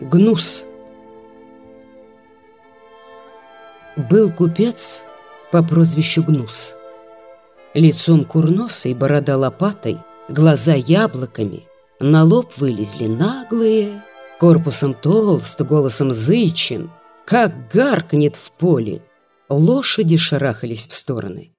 Гнус Был купец по прозвищу Гнус. Лицом курносой, борода лопатой, глаза яблоками, на лоб вылезли наглые, корпусом толст, голосом зычен, как гаркнет в поле. Лошади шарахались в стороны.